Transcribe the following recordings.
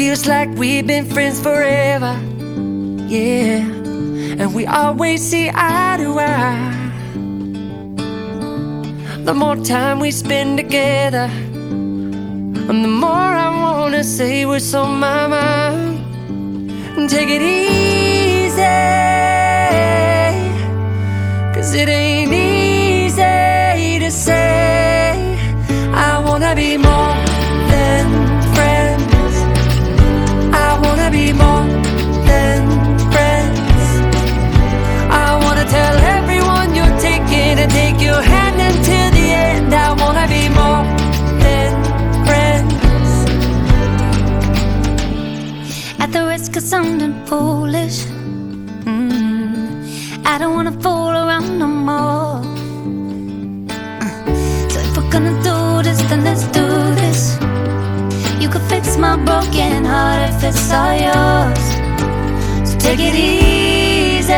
feels like we've been friends forever. Yeah, and we always see eye to eye. The more time we spend together, and the more I wanna say what's on my mind. Take it easy, sounding foolish, mm, I don't wanna fool around no more. Uh, so if we're gonna do this, then let's do this. You could fix my broken heart if it's all yours. So take it easy,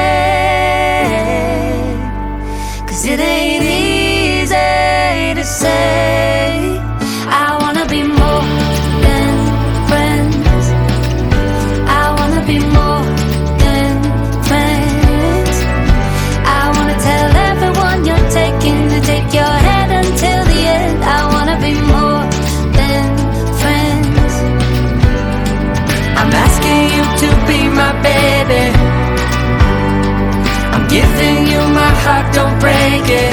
cause it ain't easy to say. Don't break it.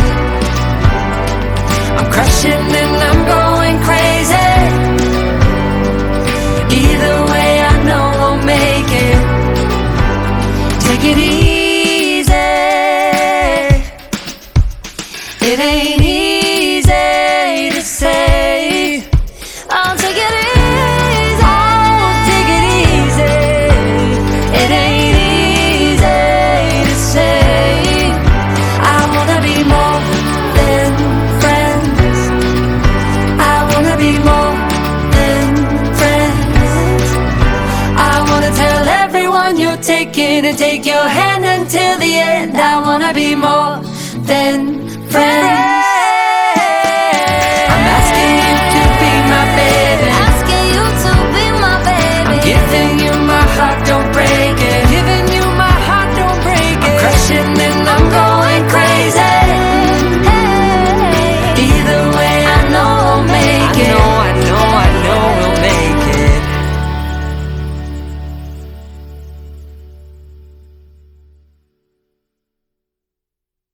And take your hand until the end. I wanna be more than friends.